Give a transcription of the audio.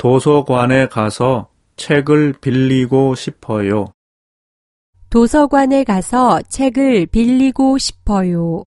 도서관에 가서 책을 빌리고 싶어요. 도서관에 가서 책을 빌리고 싶어요.